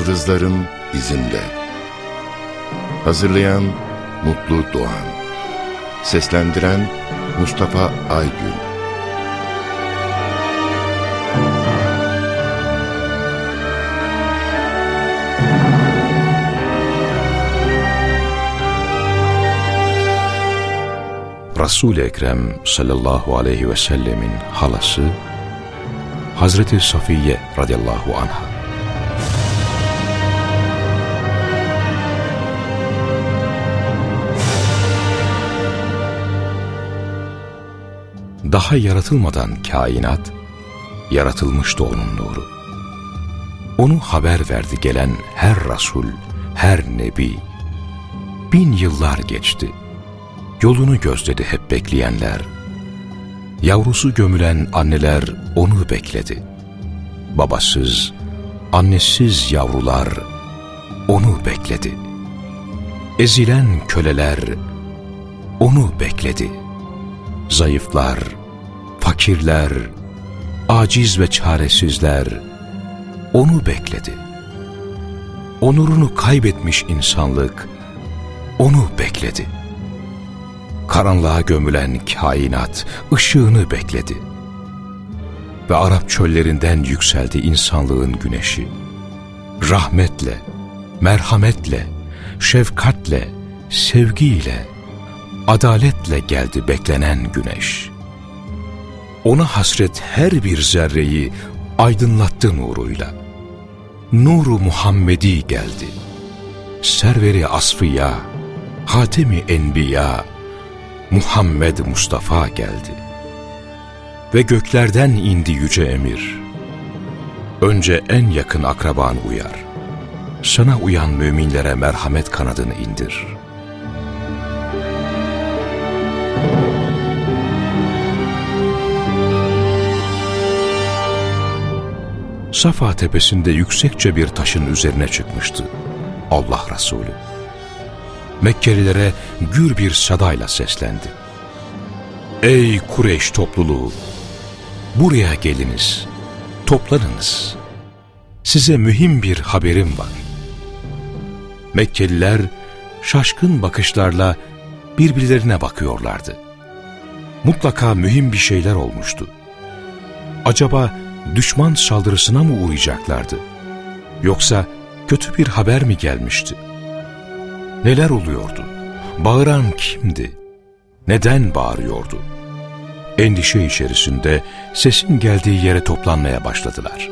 Yıldızların izinde. Hazırlayan Mutlu Doğan. Seslendiren Mustafa Aygün. Resul-i Ekrem sallallahu aleyhi ve sellemin halası Hazreti Safiye radıyallahu anha. Daha yaratılmadan kainat, yaratılmıştı onun nuru. Onu haber verdi gelen her Resul, her Nebi. Bin yıllar geçti. Yolunu gözledi hep bekleyenler. Yavrusu gömülen anneler onu bekledi. Babasız, annesiz yavrular onu bekledi. Ezilen köleler onu bekledi. Zayıflar, fakirler, aciz ve çaresizler onu bekledi. Onurunu kaybetmiş insanlık onu bekledi. Karanlığa gömülen kainat ışığını bekledi. Ve Arap çöllerinden yükseldi insanlığın güneşi. Rahmetle, merhametle, şefkatle, sevgiyle, adaletle geldi beklenen güneş. Ona hasret her bir zerreyi aydınlattı nuruyla. Nuru Muhammedi geldi. Serveri Asfiya, Hatemi Enbiya, Muhammed Mustafa geldi. Ve göklerden indi yüce emir. Önce en yakın akraban uyar. Sana uyan müminlere merhamet kanadını indir. Safa tepesinde yüksekçe bir taşın üzerine çıkmıştı Allah Resulü. Mekkelilere gür bir sadayla seslendi. Ey Kureyş topluluğu! Buraya geliniz, toplanınız. Size mühim bir haberim var. Mekkeliler şaşkın bakışlarla birbirlerine bakıyorlardı. Mutlaka mühim bir şeyler olmuştu. Acaba düşman saldırısına mı uğrayacaklardı? Yoksa kötü bir haber mi gelmişti? Neler oluyordu? Bağıran kimdi? Neden bağırıyordu? Endişe içerisinde sesin geldiği yere toplanmaya başladılar.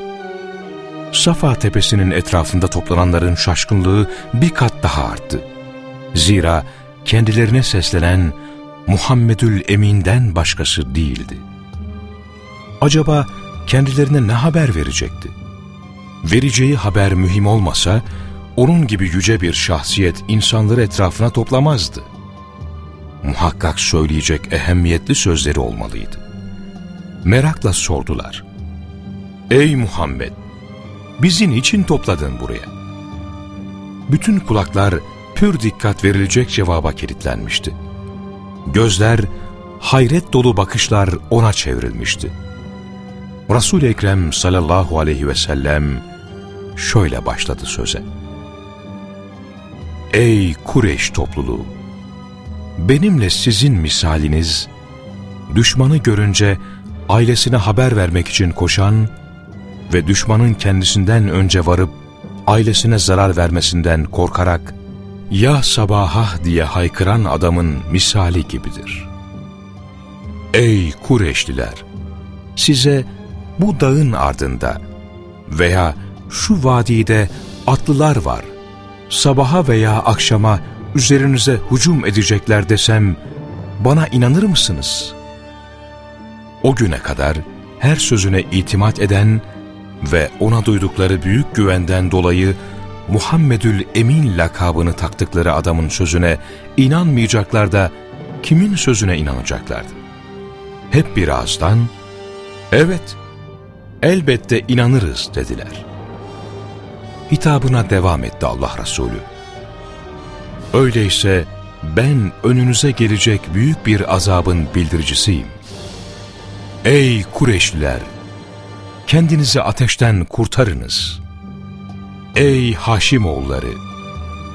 Safa tepesinin etrafında toplananların şaşkınlığı bir kat daha arttı. Zira kendilerine seslenen Muhammedül Emin'den başkası değildi. Acaba kendilerine ne haber verecekti? Vereceği haber mühim olmasa, onun gibi yüce bir şahsiyet insanları etrafına toplamazdı. Muhakkak söyleyecek ehemmiyetli sözleri olmalıydı. Merakla sordular. Ey Muhammed! Bizi niçin topladın buraya? Bütün kulaklar pür dikkat verilecek cevaba kilitlenmişti. Gözler, hayret dolu bakışlar ona çevrilmişti. Resul-i Ekrem sallallahu aleyhi ve sellem şöyle başladı söze. Ey Kureyş topluluğu! Benimle sizin misaliniz, düşmanı görünce ailesine haber vermek için koşan ve düşmanın kendisinden önce varıp ailesine zarar vermesinden korkarak ya sabaha diye haykıran adamın misali gibidir. Ey Kureşliler! Size bu dağın ardında veya şu vadide atlılar var. Sabaha veya akşama üzerinize hücum edecekler desem bana inanır mısınız? O güne kadar her sözüne itimat eden ve ona duydukları büyük güvenden dolayı Muhammedül Emin lakabını taktıkları adamın sözüne inanmayacaklar da kimin sözüne inanacaklardı? Hep bir ağızdan, evet, elbette inanırız dediler. Hitabına devam etti Allah Resulü. Öyleyse ben önünüze gelecek büyük bir azabın bildiricisiyim. Ey Kureşliler! Kendinizi ateşten kurtarınız. Ey Haşim oğulları!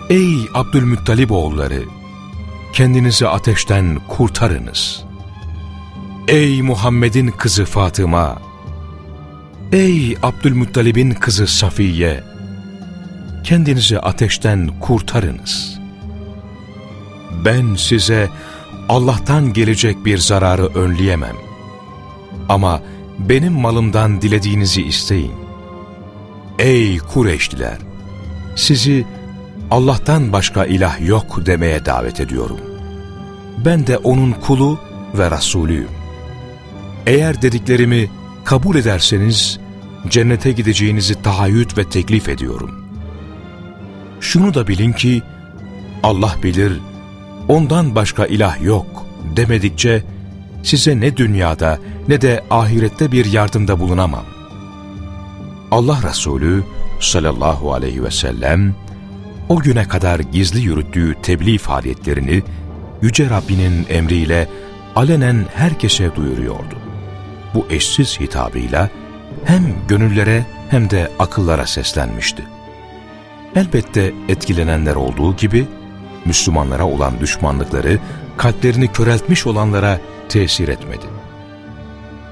Ey Abdülmuttalib oğulları! Kendinizi ateşten kurtarınız. Ey Muhammed'in kızı Fatıma! Ey Abdülmuttalib'in kızı Safiye! Kendinizi ateşten kurtarınız. Ben size Allah'tan gelecek bir zararı önleyemem. Ama benim malımdan dilediğinizi isteyin. Ey Kureyşliler! Sizi Allah'tan başka ilah yok demeye davet ediyorum. Ben de O'nun kulu ve Rasulüyüm. Eğer dediklerimi kabul ederseniz cennete gideceğinizi tahayyüt ve teklif ediyorum. Şunu da bilin ki Allah bilir, ondan başka ilah yok demedikçe size ne dünyada ne de ahirette bir yardımda bulunamam. Allah Resulü sallallahu aleyhi ve sellem o güne kadar gizli yürüttüğü tebliğ faaliyetlerini Yüce Rabbinin emriyle alenen herkese duyuruyordu. Bu eşsiz hitabıyla hem gönüllere hem de akıllara seslenmişti. Elbette etkilenenler olduğu gibi Müslümanlara olan düşmanlıkları kalplerini köreltmiş olanlara tesir etmedi.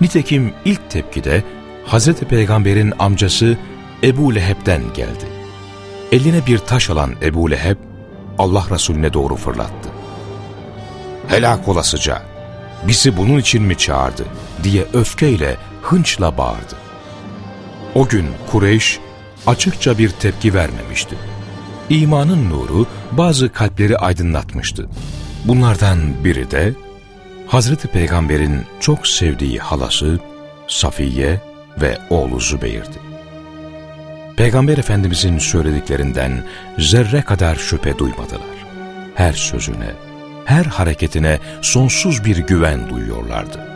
Nitekim ilk tepkide Hz. Peygamber'in amcası Ebu Leheb'den geldi. Eline bir taş alan Ebu Leheb, Allah Resulüne doğru fırlattı. Helak olasıca, bizi bunun için mi çağırdı diye öfkeyle, hınçla bağırdı. O gün Kureyş açıkça bir tepki vermemişti. İmanın nuru bazı kalpleri aydınlatmıştı. Bunlardan biri de Hazreti Peygamber'in çok sevdiği halası Safiye ve oğlu Zübeyir'di. Peygamber Efendimizin söylediklerinden zerre kadar şüphe duymadılar. Her sözüne, her hareketine sonsuz bir güven duyuyorlardı.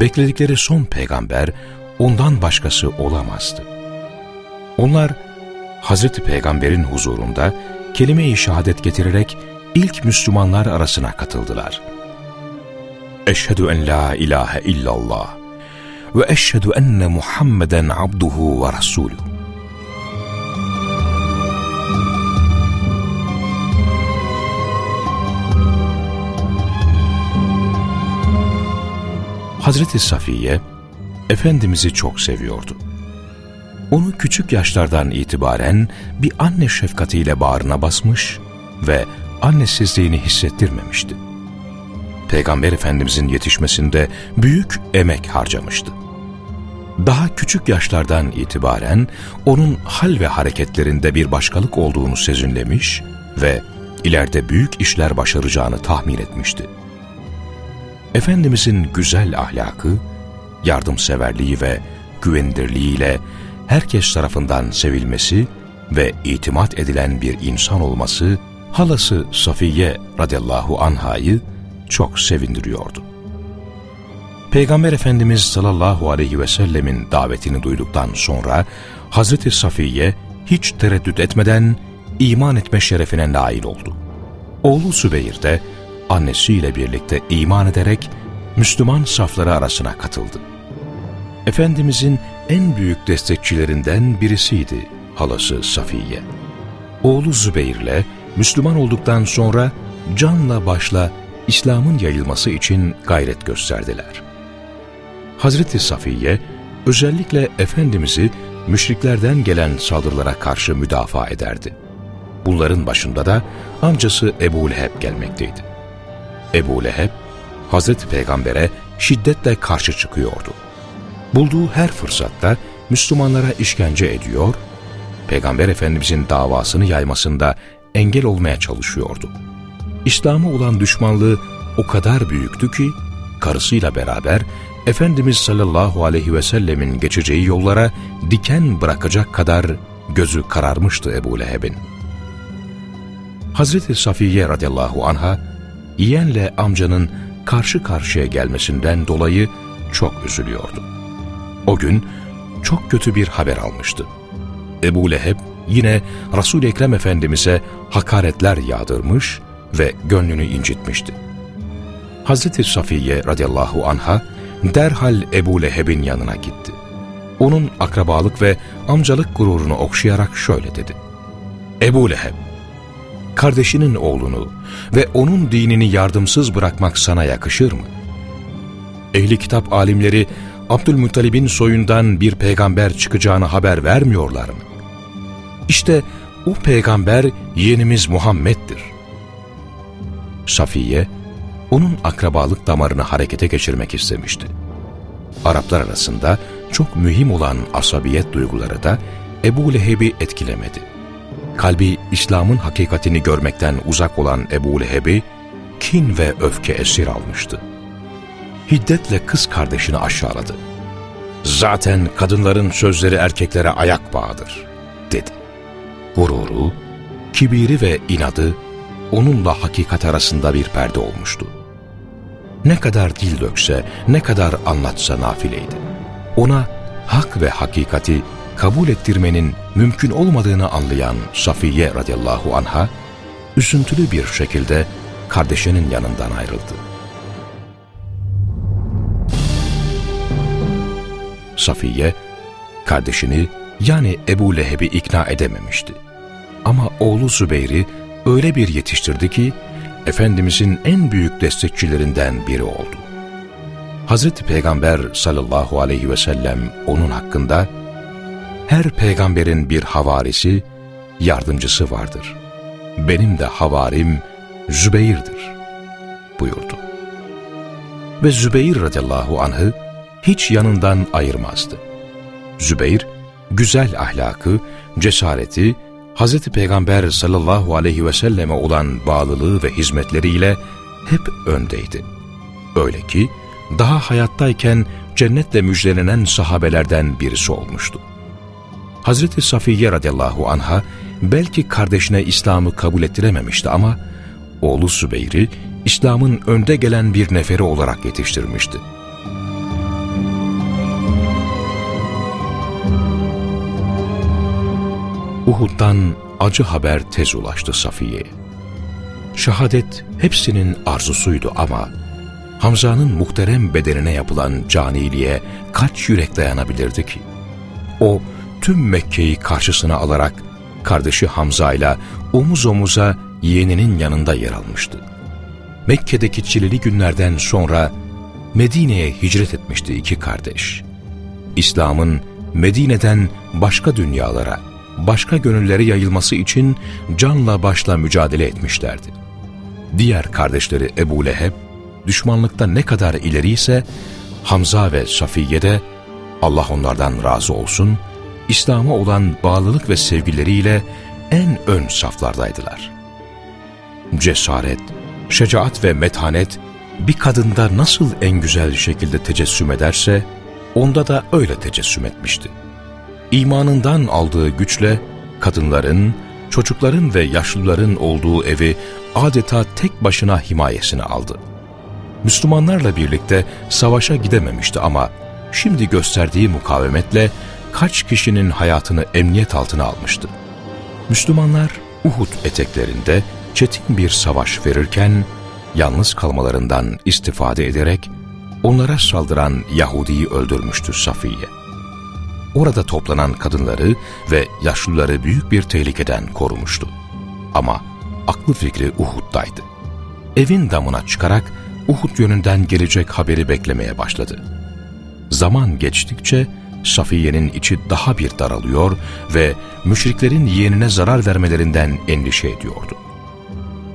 Bekledikleri son peygamber ondan başkası olamazdı. Onlar Hazreti Peygamber'in huzurunda kelime-i şehadet getirerek ilk Müslümanlar arasına katıldılar. Eşhedü en la ilahe illallah ve eşhedü enne Muhammeden abduhu ve rasuluhu Hazreti Safiye, Efendimiz'i çok seviyordu. Onu küçük yaşlardan itibaren bir anne şefkatiyle bağrına basmış ve annesizliğini hissettirmemişti. Peygamber Efendimizin yetişmesinde büyük emek harcamıştı. Daha küçük yaşlardan itibaren onun hal ve hareketlerinde bir başkalık olduğunu sezinlemiş ve ileride büyük işler başaracağını tahmin etmişti. Efendimizin güzel ahlakı, yardımseverliği ve güvenilirliğiyle herkes tarafından sevilmesi ve itimat edilen bir insan olması halası Safiye radıyallahu anhayı çok sevindiriyordu. Peygamber Efendimiz sallallahu aleyhi ve sellemin davetini duyduktan sonra Hazreti Safiye hiç tereddüt etmeden iman etme şerefine nail oldu. Oğlu Sübeyir de annesiyle birlikte iman ederek Müslüman safları arasına katıldı. Efendimizin en büyük destekçilerinden birisiydi halası Safiye. Oğlu Zübeyir'le Müslüman olduktan sonra canla başla İslam'ın yayılması için gayret gösterdiler. Hazreti Safiye özellikle Efendimiz'i müşriklerden gelen saldırılara karşı müdafaa ederdi. Bunların başında da amcası Ebu Leheb gelmekteydi. Ebu Leheb, Hazreti Peygamber'e şiddetle karşı çıkıyordu. Bulduğu her fırsatta Müslümanlara işkence ediyor, Peygamber Efendimizin davasını yaymasında engel olmaya çalışıyordu. İslam'a olan düşmanlığı o kadar büyüktü ki, karısıyla beraber Efendimiz sallallahu aleyhi ve sellemin geçeceği yollara diken bırakacak kadar gözü kararmıştı Ebu Leheb'in. Hazreti Safiye radıyallahu anha, yeğenle amcanın karşı karşıya gelmesinden dolayı çok üzülüyordu. O gün çok kötü bir haber almıştı. Ebu Leheb yine Resul-i Ekrem Efendimiz'e hakaretler yağdırmış ve gönlünü incitmişti. Hazreti Safiye radıyallahu anha derhal Ebu Leheb'in yanına gitti. onun akrabalık ve amcalık gururunu okşayarak şöyle dedi. Ebu Leheb, kardeşinin oğlunu ve onun dinini yardımsız bırakmak sana yakışır mı? Ehli kitap alimleri Abdülmuttalib'in soyundan bir peygamber çıkacağını haber vermiyorlar mı? İşte o peygamber yeğenimiz Muhammed'dir. Safiye, onun akrabalık damarını harekete geçirmek istemişti. Araplar arasında çok mühim olan asabiyet duyguları da Ebu Leheb'i etkilemedi. Kalbi İslam'ın hakikatini görmekten uzak olan Ebu Leheb'i kin ve öfke esir almıştı. Hiddetle kız kardeşini aşağıladı. Zaten kadınların sözleri erkeklere ayak bağıdır, dedi. Gururu, kibiri ve inadı onunla hakikat arasında bir perde olmuştu. Ne kadar dil dökse, ne kadar anlatsa nafileydi. Ona hak ve hakikati kabul ettirmenin mümkün olmadığını anlayan Safiye radıyallahu anha, üzüntülü bir şekilde kardeşinin yanından ayrıldı. Safiye, kardeşini yani Ebu Leheb'i ikna edememişti. Ama oğlu Zübeyir'i öyle bir yetiştirdi ki, Efendimizin en büyük destekçilerinden biri oldu. Hazreti Peygamber sallallahu aleyhi ve sellem onun hakkında, her peygamberin bir havarisi, yardımcısı vardır. Benim de havarim Zübeyir'dir buyurdu. Ve Zübeyir radıyallahu anh'ı hiç yanından ayırmazdı. Zübeyir, güzel ahlakı, cesareti, Hz. Peygamber sallallahu aleyhi ve selleme olan bağlılığı ve hizmetleriyle hep öndeydi. Öyle ki daha hayattayken cennetle müjdelenen sahabelerden birisi olmuştu. Hazreti Safiye radıyallahu anha belki kardeşine İslam'ı kabul ettirememişti ama oğlu Sübeyr'i İslam'ın önde gelen bir neferi olarak yetiştirmişti. Uhud'dan acı haber tez ulaştı Safiye'ye. Şehadet hepsinin arzusuydu ama Hamza'nın muhterem bedenine yapılan caniliğe kaç yürek dayanabilirdi ki? O tüm Mekke'yi karşısına alarak kardeşi Hamza ile omuz omuza yeğeninin yanında yer almıştı. Mekke'deki çileli günlerden sonra Medine'ye hicret etmişti iki kardeş. İslam'ın Medine'den başka dünyalara, başka gönüllere yayılması için canla başla mücadele etmişlerdi. Diğer kardeşleri Ebu Leheb, düşmanlıkta ne kadar ileri ise Hamza ve Safiye de Allah onlardan razı olsun, İslam'a olan bağlılık ve sevgileriyle en ön saflardaydılar. Cesaret, şecaat ve metanet bir kadında nasıl en güzel şekilde tecessüm ederse, onda da öyle tecessüm etmişti. İmanından aldığı güçle kadınların, çocukların ve yaşlıların olduğu evi adeta tek başına himayesine aldı. Müslümanlarla birlikte savaşa gidememişti ama şimdi gösterdiği mukavemetle kaç kişinin hayatını emniyet altına almıştı. Müslümanlar Uhud eteklerinde çetin bir savaş verirken yalnız kalmalarından istifade ederek onlara saldıran Yahudi'yi öldürmüştü Safiye. Orada toplanan kadınları ve yaşlıları büyük bir tehlikeden korumuştu. Ama aklı fikri Uhud'daydı. Evin damına çıkarak Uhud yönünden gelecek haberi beklemeye başladı. Zaman geçtikçe Safiye'nin içi daha bir daralıyor ve müşriklerin yeğenine zarar vermelerinden endişe ediyordu.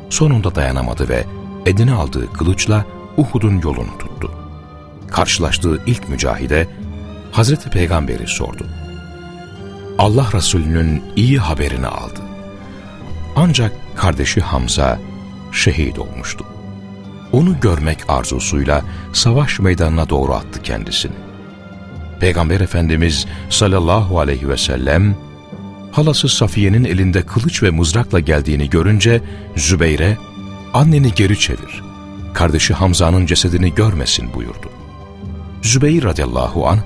Sonunda dayanamadı ve edine aldığı kılıçla Uhud'un yolunu tuttu. Karşılaştığı ilk mücahide Hazreti Peygamber'i sordu. Allah Resulü'nün iyi haberini aldı. Ancak kardeşi Hamza şehit olmuştu. Onu görmek arzusuyla savaş meydanına doğru attı kendisini. Peygamber Efendimiz sallallahu aleyhi ve sellem halası Safiye'nin elinde kılıç ve mızrakla geldiğini görünce Zübeyre anneni geri çevir, kardeşi Hamza'nın cesedini görmesin buyurdu. Zübeyir radıyallahu an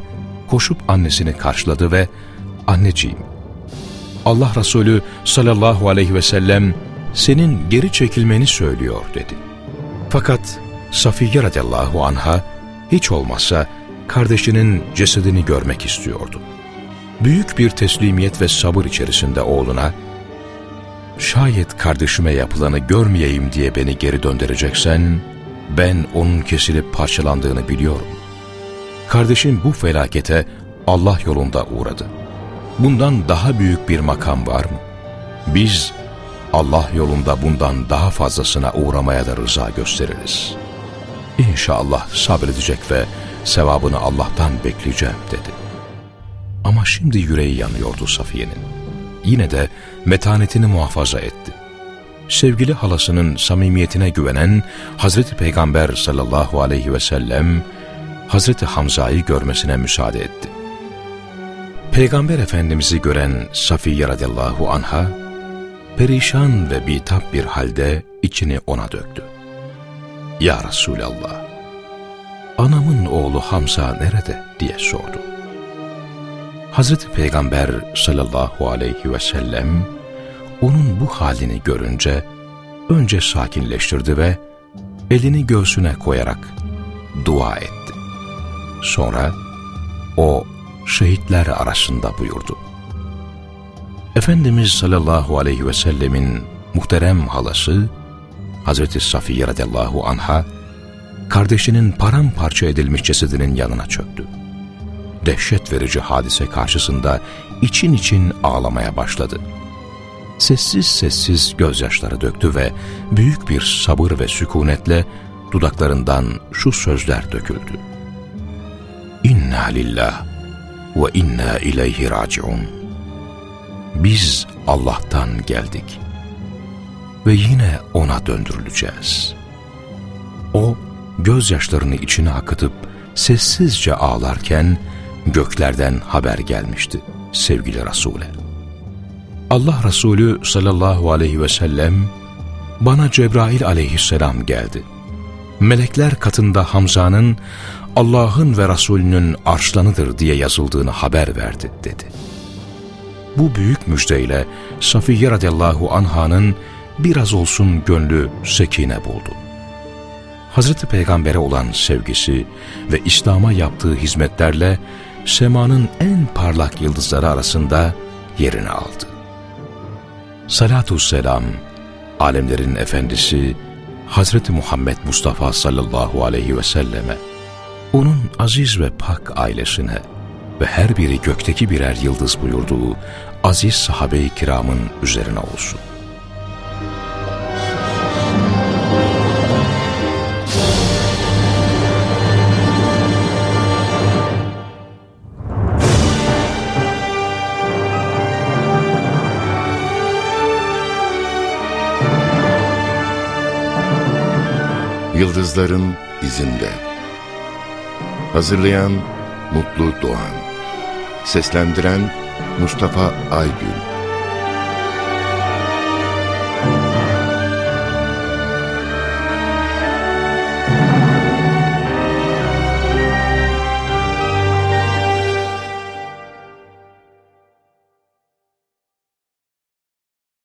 koşup annesini karşıladı ve anneciğim Allah Resulü sallallahu aleyhi ve sellem senin geri çekilmeni söylüyor dedi. Fakat Safiye radıyallahu anha hiç olmazsa kardeşinin cesedini görmek istiyordu. büyük bir teslimiyet ve sabır içerisinde oğluna, şayet kardeşime yapılanı görmeyeyim diye beni geri döndüreceksen, ben onun kesilip parçalandığını biliyorum. Kardeşim bu felakete Allah yolunda uğradı. Bundan daha büyük bir makam var mı? Biz Allah yolunda bundan daha fazlasına uğramaya da rıza gösteririz. İnşallah sabredecek ve sevabını Allah'tan bekleyeceğim dedi. Ama şimdi yüreği yanıyordu Safiye'nin. Yine de metanetini muhafaza etti. Sevgili halasının samimiyetine güvenen Hazreti Peygamber sallallahu aleyhi ve sellem Hazreti Hamza'yı görmesine müsaade etti. Peygamber Efendimiz'i gören Safiye radıyallahu anha, perişan ve bitap bir halde içini ona döktü. Ya Resulallah, anamın oğlu Hamza nerede diye sordu. Hazreti Peygamber sallallahu aleyhi ve sellem onun bu halini görünce önce sakinleştirdi ve elini göğsüne koyarak dua etti. Sonra o şehitler arasında buyurdu. Efendimiz sallallahu aleyhi ve sellemin muhterem halası Hazreti Safiye radıyallahu anha kardeşinin paramparça edilmiş cesedinin yanına çöktü. Dehşet verici hadise karşısında için için ağlamaya başladı. Sessiz sessiz gözyaşları döktü ve büyük bir sabır ve sükunetle dudaklarından şu sözler döküldü. İnna lillah ve inna ileyhi raciun. Biz Allah'tan geldik ve yine O'na döndürüleceğiz. O, gözyaşlarını içine akıtıp sessizce ağlarken göklerden haber gelmişti sevgili Resul'e. Allah Resulü sallallahu aleyhi ve sellem bana Cebrail aleyhisselam geldi. Melekler katında Hamza'nın Allah'ın ve Resulünün arşlanıdır diye yazıldığını haber verdi dedi. Bu büyük müjdeyle Safiye radıyallahu anhanın biraz olsun gönlü sekine buldu. Hazreti Peygamber'e olan sevgisi ve İslam'a yaptığı hizmetlerle semanın en parlak yıldızları arasında yerini aldı. Salatu selam, alemlerin efendisi Hazreti Muhammed Mustafa sallallahu aleyhi ve selleme, onun aziz ve pak ailesine ve her biri gökteki birer yıldız buyurduğu aziz sahabe-i kiramın üzerine olsun. Yıldızların izinde. Hazırlayan Mutlu Doğan. Seslendiren Mustafa Aygül